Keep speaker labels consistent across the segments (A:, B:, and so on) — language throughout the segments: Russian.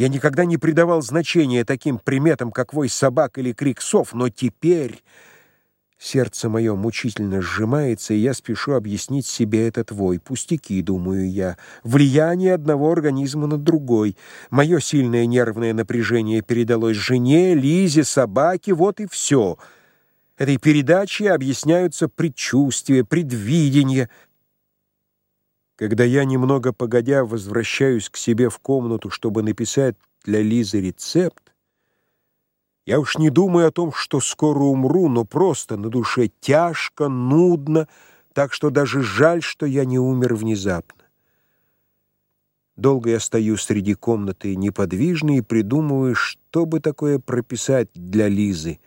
A: Я никогда не придавал значения таким приметам, как вой собак или крик сов, но теперь сердце мое мучительно сжимается, и я спешу объяснить себе этот вой. Пустяки, думаю я, влияние одного организма на другой. Мое сильное нервное напряжение передалось жене, Лизе, собаке, вот и все. Этой передачей объясняются предчувствия, предвидения, когда я, немного погодя, возвращаюсь к себе в комнату, чтобы написать для Лизы рецепт, я уж не думаю о том, что скоро умру, но просто на душе тяжко, нудно, так что даже жаль, что я не умер внезапно. Долго я стою среди комнаты неподвижно и придумываю, что бы такое прописать для Лизы.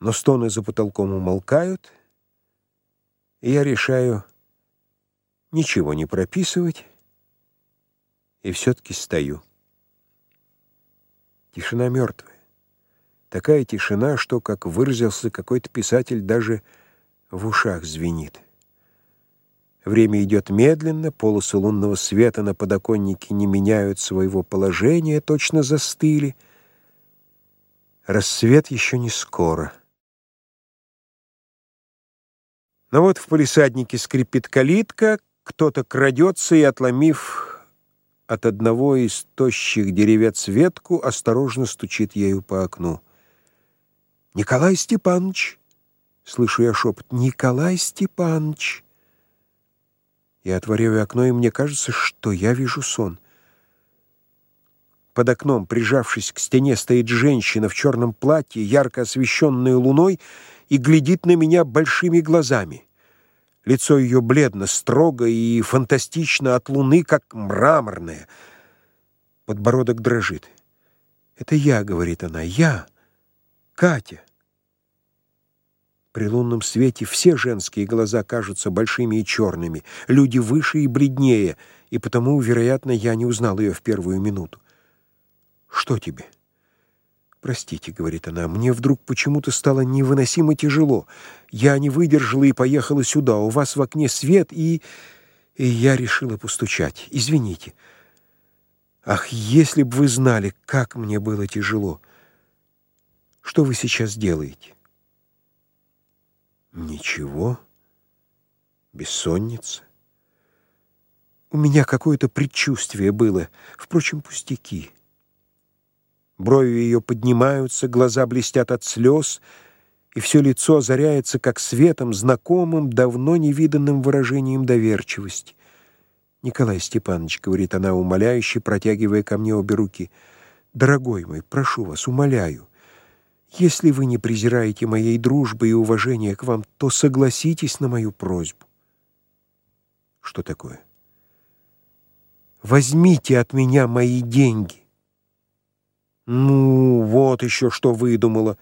A: Но стоны за потолком умолкают, и я решаю ничего не прописывать, и все-таки стою. Тишина мертвая. Такая тишина, что, как выразился какой-то писатель, даже в ушах звенит. Время идет медленно, полосы лунного света на подоконнике не меняют своего положения, точно застыли. Рассвет еще не скоро. Но вот в полисаднике скрипит калитка, кто-то крадется и, отломив от одного из тощих деревец ветку, осторожно стучит ею по окну. «Николай Степанович!» — слышу я шепот. «Николай Степанович!» Я отворяю окно, и мне кажется, что я вижу сон. Под окном, прижавшись к стене, стоит женщина в черном платье, ярко освещенная луной, и глядит на меня большими глазами. Лицо ее бледно, строго и фантастично от луны, как мраморное. Подбородок дрожит. «Это я», — говорит она, — «я, Катя». При лунном свете все женские глаза кажутся большими и черными, люди выше и бледнее, и потому, вероятно, я не узнал ее в первую минуту. «Что тебе?» «Простите», — говорит она, — «мне вдруг почему-то стало невыносимо тяжело. Я не выдержала и поехала сюда. У вас в окне свет, и... и я решила постучать. Извините. Ах, если бы вы знали, как мне было тяжело. Что вы сейчас делаете?» «Ничего. Бессонница. У меня какое-то предчувствие было, впрочем, пустяки». Брови ее поднимаются, глаза блестят от слез, и все лицо озаряется как светом, знакомым, давно невиданным выражением доверчивости. «Николай Степанович», — говорит она умоляюще, протягивая ко мне обе руки, — «дорогой мой, прошу вас, умоляю, если вы не презираете моей дружбы и уважения к вам, то согласитесь на мою просьбу». «Что такое?» «Возьмите от меня мои деньги». «Ну, вот еще что выдумала.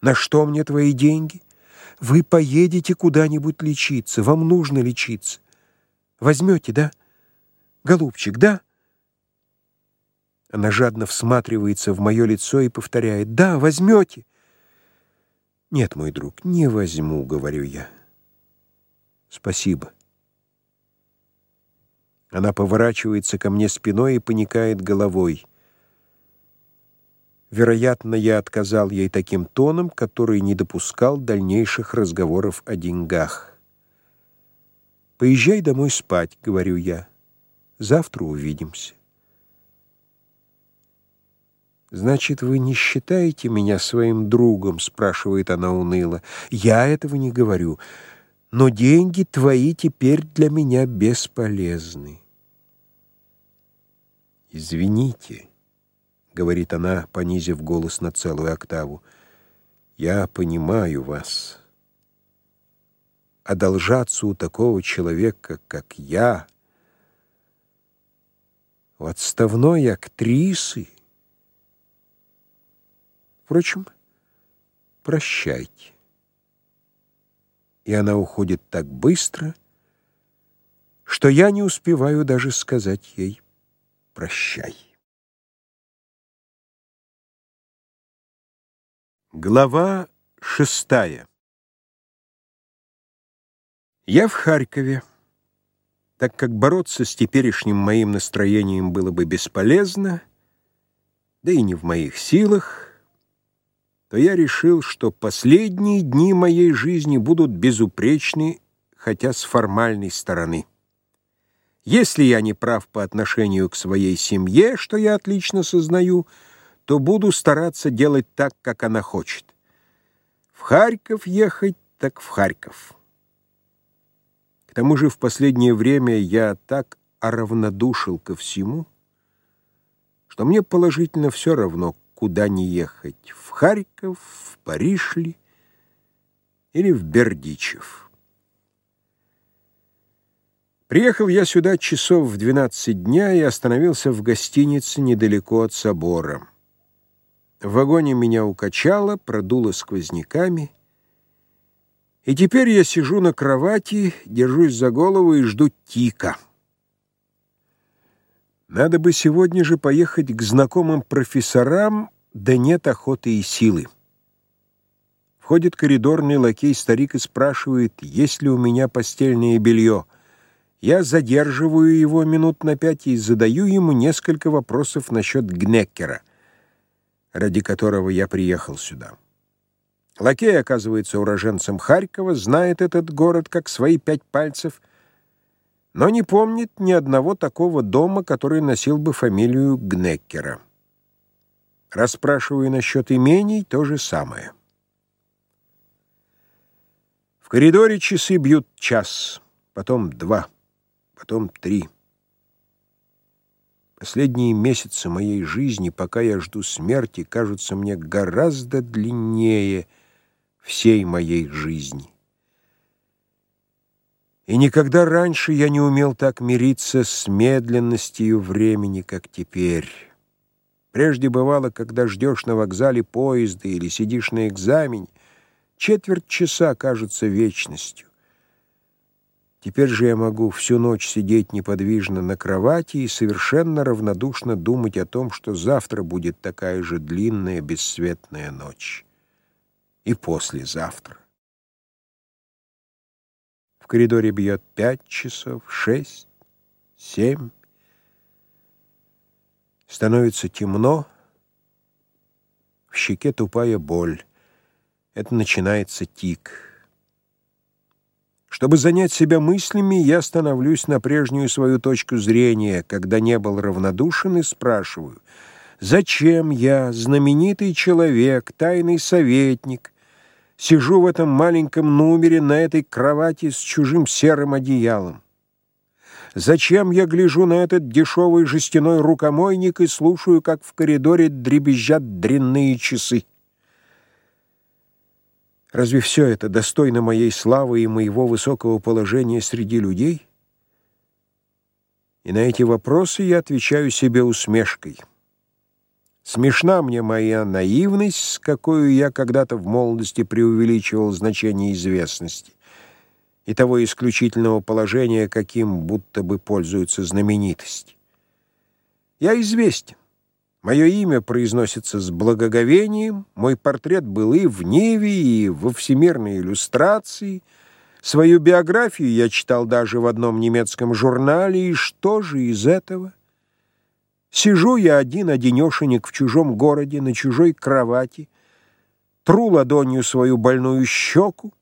A: На что мне твои деньги? Вы поедете куда-нибудь лечиться. Вам нужно лечиться. Возьмете, да? Голубчик, да?» Она жадно всматривается в мое лицо и повторяет «Да, возьмете». «Нет, мой друг, не возьму», — говорю я. «Спасибо». Она поворачивается ко мне спиной и поникает головой. Вероятно, я отказал ей таким тоном, который не допускал дальнейших разговоров о деньгах. «Поезжай домой спать», — говорю я. «Завтра увидимся». «Значит, вы не считаете меня своим другом?» — спрашивает она уныло. «Я этого не говорю, но деньги твои теперь для меня бесполезны». «Извините». — говорит она, понизив голос на целую октаву. «Я понимаю вас. Одолжаться у такого человека, как я, у отставной актрисы. Впрочем, прощайте». И она уходит так быстро, что я не успеваю даже сказать ей «прощай». Глава шестая Я в Харькове. Так как бороться с теперешним моим настроением было бы бесполезно, да и не в моих силах, то я решил, что последние дни моей жизни будут безупречны, хотя с формальной стороны. Если я не прав по отношению к своей семье, что я отлично сознаю, то буду стараться делать так, как она хочет. В Харьков ехать, так в Харьков. К тому же в последнее время я так оравнодушил ко всему, что мне положительно все равно, куда не ехать, в Харьков, в Париж ли или в Бердичев. Приехал я сюда часов в 12 дня и остановился в гостинице недалеко от собора. В вагоне меня укачало, продуло сквозняками — и теперь я сижу на кровати, держусь за голову и жду тика. Надо бы сегодня же поехать к знакомым профессорам, да нет охоты и силы. Входит коридорный лакей-старик и спрашивает, есть ли у меня постельное белье. Я задерживаю его минут на пять и задаю ему несколько вопросов насчет Гнеккера, ради которого я приехал сюда. Лакей оказывается уроженцем Харькова, знает этот город как свои пять пальцев, но не помнит ни одного такого дома, который носил бы фамилию Гнеккера. Расспрашиваю насчет имений, то же самое. В коридоре часы бьют час, потом два, потом три. Последние месяцы моей жизни, пока я жду смерти, кажутся мне гораздо длиннее — всей моей жизни. И никогда раньше я не умел так мириться с медленностью времени, как теперь. Прежде бывало, когда ждешь на вокзале поезда или сидишь на экзамене, четверть часа кажется вечностью. Теперь же я могу всю ночь сидеть неподвижно на кровати и совершенно равнодушно думать о том, что завтра будет такая же длинная бесцветная ночь и послезавтра. В коридоре бьет пять часов, шесть, семь. Становится темно, в щеке тупая боль. Это начинается тик. Чтобы занять себя мыслями, я становлюсь на прежнюю свою точку зрения, когда не был равнодушен, и спрашиваю, зачем я, знаменитый человек, тайный советник, Сижу в этом маленьком номере на этой кровати с чужим серым одеялом. Зачем я гляжу на этот дешевый жестяной рукомойник и слушаю, как в коридоре дребезжат дрянные часы? Разве все это достойно моей славы и моего высокого положения среди людей? И на эти вопросы я отвечаю себе усмешкой — Смешна мне моя наивность, с какой я когда-то в молодости преувеличивал значение известности и того исключительного положения, каким будто бы пользуются знаменитости. Я известен. Мое имя произносится с благоговением, мой портрет был и в Ниве, и во всемирной иллюстрации. Свою биографию я читал даже в одном немецком журнале, и что же из этого? Сижу я один-одинешенек в чужом городе, на чужой кровати, тру ладонью свою больную щеку.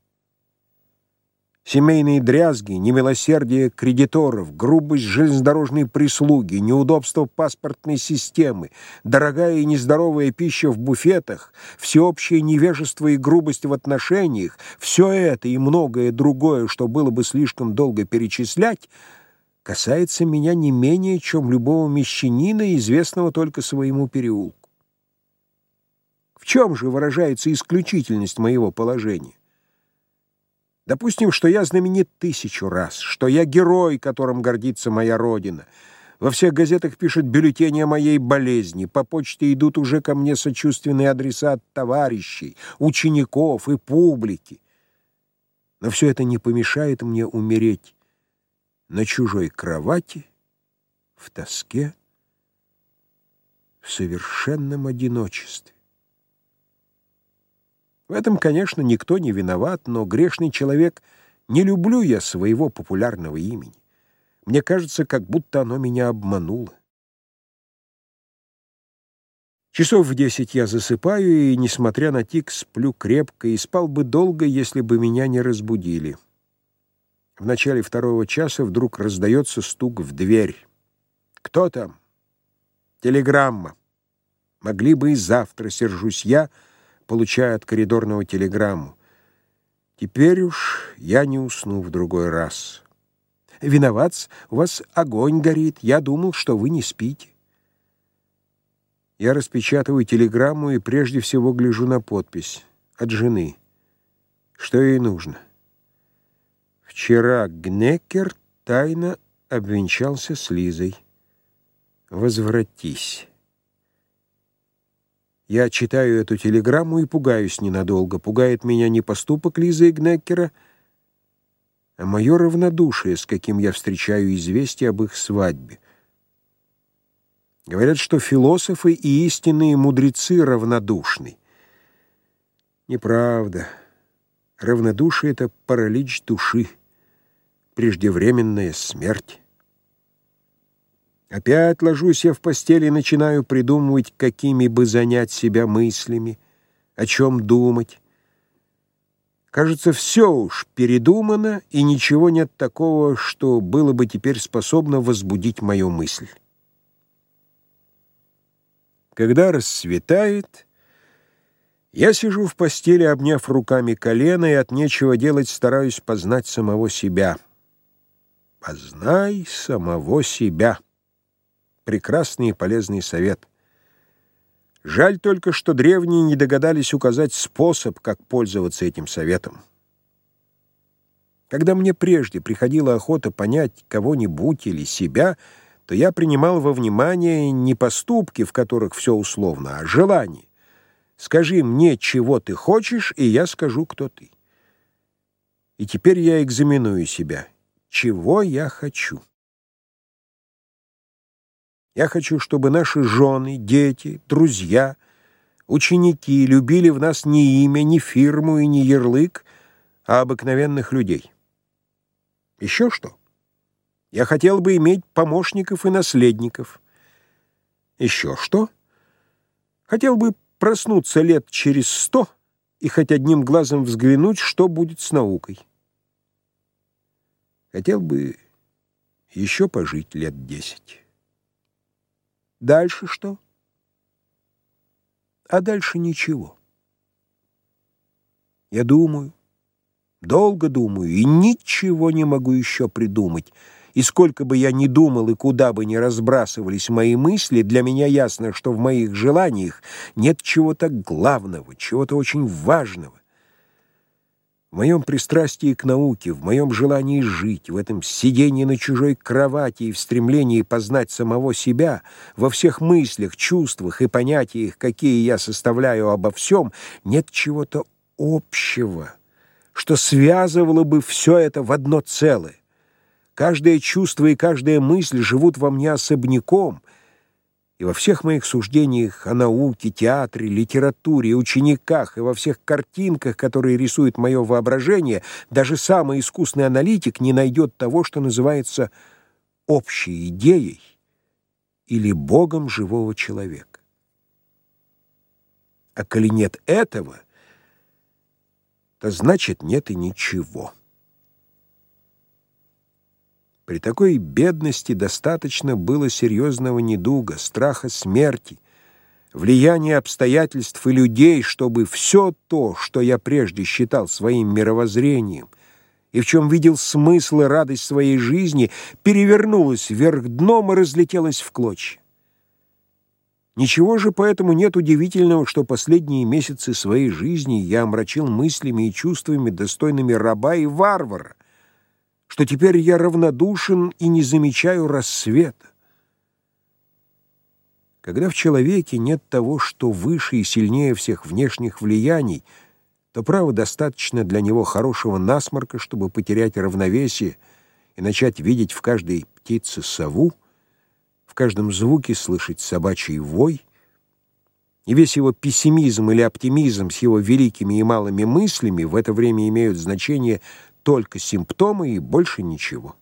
A: Семейные дрязги, немилосердие кредиторов, грубость железнодорожной прислуги, неудобство паспортной системы, дорогая и нездоровая пища в буфетах, всеобщее невежество и грубость в отношениях, все это и многое другое, что было бы слишком долго перечислять — касается меня не менее, чем любого мещанина, известного только своему переулку. В чем же выражается исключительность моего положения? Допустим, что я знаменит тысячу раз, что я герой, которым гордится моя родина. Во всех газетах пишут бюллетени о моей болезни, по почте идут уже ко мне сочувственные адреса от товарищей, учеников и публики. Но все это не помешает мне умереть на чужой кровати, в тоске, в совершенном одиночестве. В этом, конечно, никто не виноват, но грешный человек не люблю я своего популярного имени. Мне кажется, как будто оно меня обмануло. Часов в десять я засыпаю, и, несмотря на тик, сплю крепко, и спал бы долго, если бы меня не разбудили. В начале второго часа вдруг раздается стук в дверь. «Кто там?» «Телеграмма». Могли бы и завтра, сержусь я, получая от коридорного телеграмму. Теперь уж я не усну в другой раз. «Виноват, у вас огонь горит. Я думал, что вы не спите». Я распечатываю телеграмму и прежде всего гляжу на подпись. От жены. Что ей нужно? Вчера Гнекер тайно обвенчался с Лизой. Возвратись. Я читаю эту телеграмму и пугаюсь ненадолго. Пугает меня не поступок Лизы и Гнеккера, а мое равнодушие, с каким я встречаю известие об их свадьбе. Говорят, что философы и истинные мудрецы равнодушны. Неправда. Равнодушие — это паралич души, преждевременная смерть. Опять ложусь я в постели и начинаю придумывать, какими бы занять себя мыслями, о чем думать. Кажется, все уж передумано, и ничего нет такого, что было бы теперь способно возбудить мою мысль. Когда рассветает, я сижу в постели, обняв руками колено, и от нечего делать стараюсь познать самого себя. Познай самого себя. Прекрасный и полезный совет. Жаль только, что древние не догадались указать способ, как пользоваться этим советом. Когда мне прежде приходила охота понять кого-нибудь или себя — то я принимал во внимание не поступки, в которых все условно, а желания. Скажи мне, чего ты хочешь, и я скажу, кто ты. И теперь я экзаменую себя. Чего я хочу? Я хочу, чтобы наши жены, дети, друзья, ученики любили в нас не имя, не фирму и не ярлык, а обыкновенных людей. Еще что? Я хотел бы иметь помощников и наследников. Еще что? Хотел бы проснуться лет через сто и хоть одним глазом взглянуть, что будет с наукой. Хотел бы еще пожить лет десять. Дальше что? А дальше ничего. Я думаю, долго думаю, и ничего не могу еще придумать — и сколько бы я ни думал и куда бы ни разбрасывались мои мысли, для меня ясно, что в моих желаниях нет чего-то главного, чего-то очень важного. В моем пристрастии к науке, в моем желании жить, в этом сидении на чужой кровати и в стремлении познать самого себя, во всех мыслях, чувствах и понятиях, какие я составляю обо всем, нет чего-то общего, что связывало бы все это в одно целое. Каждое чувство и каждая мысль живут во мне особняком, и во всех моих суждениях о науке, театре, литературе, учениках и во всех картинках, которые рисует мое воображение, даже самый искусный аналитик не найдет того, что называется общей идеей или богом живого человека. А коли нет этого, то значит нет и ничего. При такой бедности достаточно было серьезного недуга, страха смерти, влияния обстоятельств и людей, чтобы все то, что я прежде считал своим мировоззрением и в чем видел смысл и радость своей жизни, перевернулось вверх дном и разлетелось в клочья. Ничего же поэтому нет удивительного, что последние месяцы своей жизни я омрачил мыслями и чувствами, достойными раба и варвара, что теперь я равнодушен и не замечаю рассвета. Когда в человеке нет того, что выше и сильнее всех внешних влияний, то, право, достаточно для него хорошего насморка, чтобы потерять равновесие и начать видеть в каждой птице сову, в каждом звуке слышать собачий вой, и весь его пессимизм или оптимизм с его великими и малыми мыслями в это время имеют значение только симптомы и больше ничего.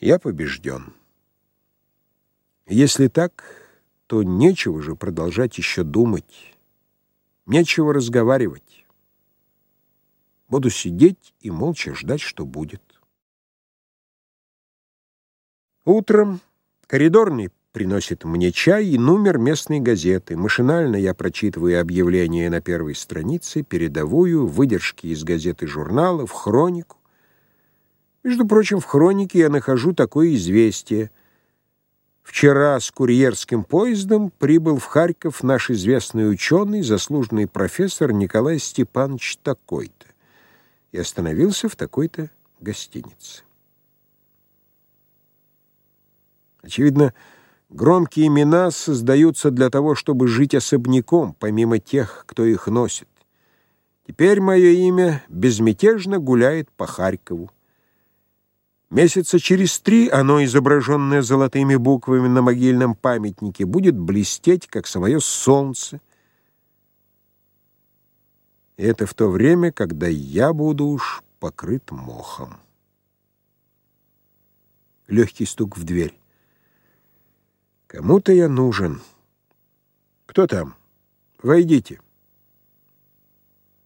A: Я побежден. Если так, то нечего же продолжать еще думать, нечего разговаривать. Буду сидеть и молча ждать, что будет. Утром коридорный приносит мне чай и номер местной газеты. Машинально я прочитываю объявление на первой странице, передовую, выдержки из газеты журналов, хронику. Между прочим, в хронике я нахожу такое известие. Вчера с курьерским поездом прибыл в Харьков наш известный ученый, заслуженный профессор Николай Степанович такой-то и остановился в такой-то гостинице. Очевидно, громкие имена создаются для того, чтобы жить особняком, помимо тех, кто их носит. Теперь мое имя безмятежно гуляет по Харькову. Месяца через три оно, изображенное золотыми буквами на могильном памятнике, будет блестеть, как самое солнце. И это в то время, когда я буду уж покрыт мохом. Легкий стук в дверь. Кому-то я нужен. Кто там? Войдите.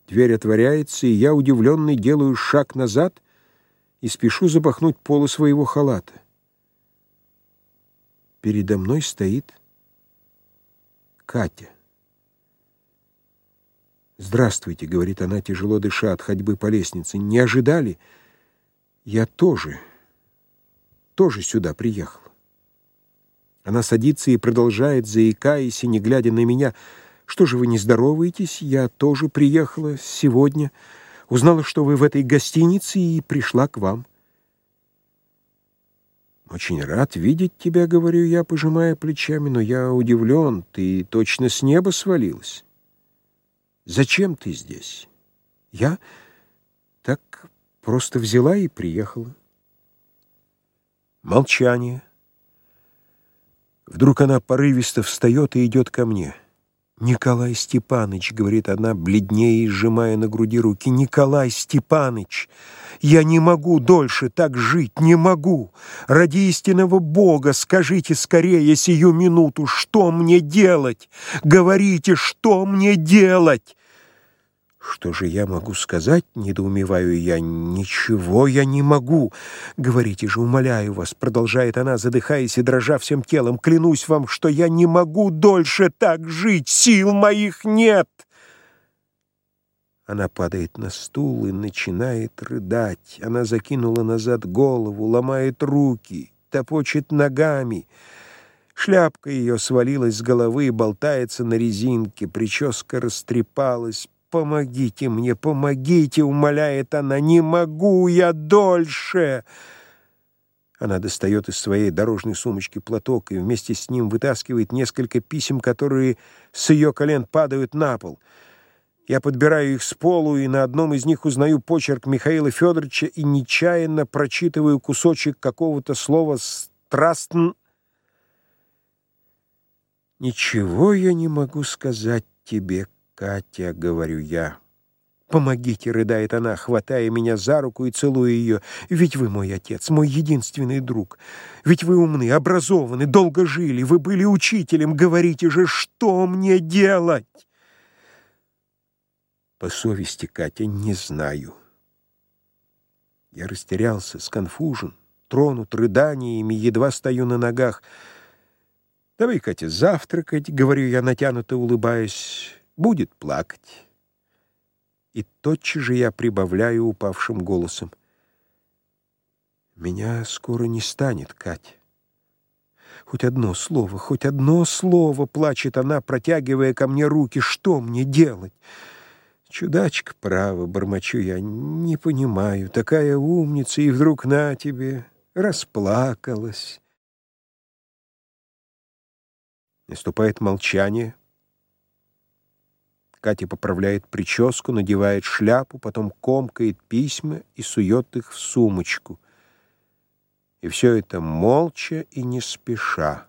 A: Дверь отворяется, и я, удивленный, делаю шаг назад — и спешу запахнуть полы своего халата. Передо мной стоит Катя. «Здравствуйте», — говорит она, тяжело дыша от ходьбы по лестнице. «Не ожидали? Я тоже, тоже сюда приехала». Она садится и продолжает, заикаясь и не глядя на меня. «Что же вы не здороваетесь? Я тоже приехала сегодня». Узнала, что вы в этой гостинице и пришла к вам. «Очень рад видеть тебя», — говорю я, пожимая плечами, «но я удивлен, ты точно с неба свалилась. Зачем ты здесь?» «Я так просто взяла и приехала». Молчание. Вдруг она порывисто встает и идет ко мне. «Николай Степаныч», — говорит она, бледнее и сжимая на груди руки, «Николай Степаныч, я не могу дольше так жить, не могу. Ради истинного Бога скажите скорее сию минуту, что мне делать? Говорите, что мне делать?» «Что же я могу сказать?» — недоумеваю я. «Ничего я не могу. Говорите же, умоляю вас», — продолжает она, задыхаясь и дрожа всем телом. «Клянусь вам, что я не могу дольше так жить. Сил моих нет!» Она падает на стул и начинает рыдать. Она закинула назад голову, ломает руки, топочет ногами. Шляпка ее свалилась с головы и болтается на резинке, прическа растрепалась, «Помогите мне, помогите!» — умоляет она. «Не могу я дольше!» Она достает из своей дорожной сумочки платок и вместе с ним вытаскивает несколько писем, которые с ее колен падают на пол. Я подбираю их с полу, и на одном из них узнаю почерк Михаила Федоровича и нечаянно прочитываю кусочек какого-то слова «страстн». «Ничего я не могу сказать тебе, «Катя», — говорю я. «Помогите», — рыдает она, хватая меня за руку и целуя ее. «Ведь вы мой отец, мой единственный друг. Ведь вы умны, образованы, долго жили, вы были учителем. Говорите же, что мне делать?» По совести, Катя, не знаю. Я растерялся, сконфужен, тронут рыданиями, едва стою на ногах. «Давай, Катя, завтракать», — говорю я, натянуто улыбаясь будет плакать. И тотчас же я прибавляю упавшим голосом. Меня скоро не станет, Кать. Хоть одно слово, хоть одно слово, плачет она, протягивая ко мне руки. Что мне делать? Чудачка, право, бормочу я, не понимаю. Такая умница, и вдруг на тебе расплакалась. Наступает молчание. Катя поправляет прическу, надевает шляпу, потом комкает письма и сует их в сумочку. И все это молча и не спеша.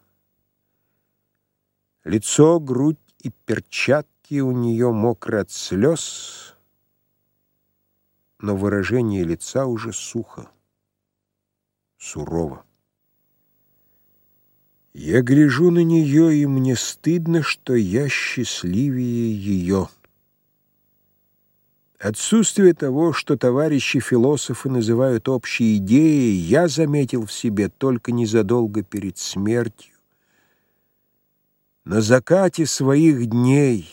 A: Лицо, грудь и перчатки у нее мокры от слез, но выражение лица уже сухо, сурово. Я гляжу на нее, и мне стыдно, что я счастливее ее. Отсутствие того, что товарищи-философы называют общей идеей, я заметил в себе только незадолго перед смертью. На закате своих дней.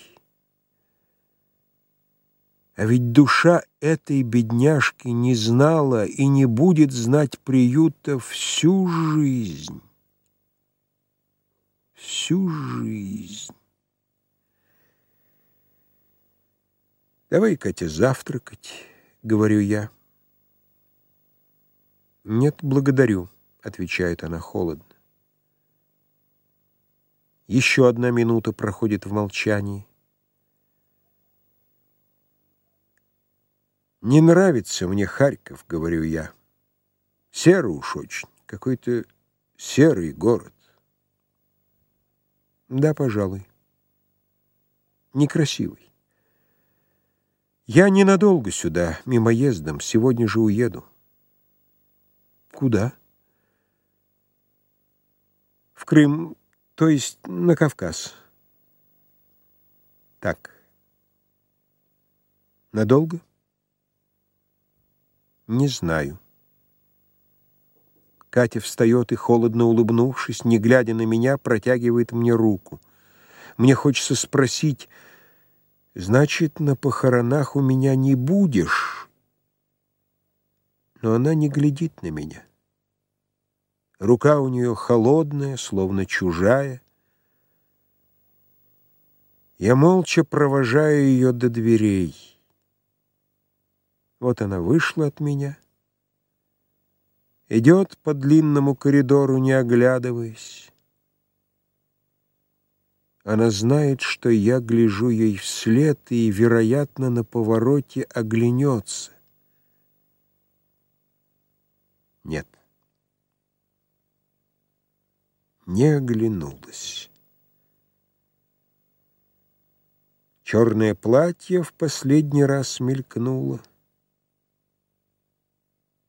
A: А ведь душа этой бедняжки не знала и не будет знать приюта всю жизнь всю жизнь. «Давай, Катя, завтракать», — говорю я. «Нет, благодарю», — отвечает она холодно. Еще одна минута проходит в молчании. «Не нравится мне Харьков», — говорю я. «Серый уж очень, какой-то серый город». Да, пожалуй. Некрасивый. Я ненадолго сюда, мимоездом, сегодня же уеду. Куда? В Крым, то есть на Кавказ. Так. Надолго? Не знаю. Катя встает и, холодно улыбнувшись, не глядя на меня, протягивает мне руку. Мне хочется спросить, «Значит, на похоронах у меня не будешь?» Но она не глядит на меня. Рука у нее холодная, словно чужая. Я молча провожаю ее до дверей. Вот она вышла от меня — Идет по длинному коридору, не оглядываясь. Она знает, что я гляжу ей вслед и, вероятно, на повороте оглянется. Нет. Не оглянулась. Черное платье в последний раз мелькнуло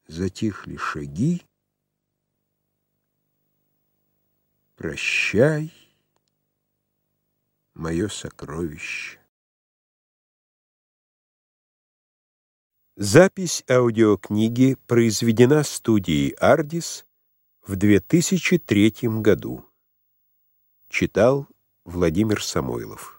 A: затихли шаги. Прощай, мое сокровище. Запись аудиокниги произведена студией «Ардис» в 2003 году. Читал Владимир Самойлов.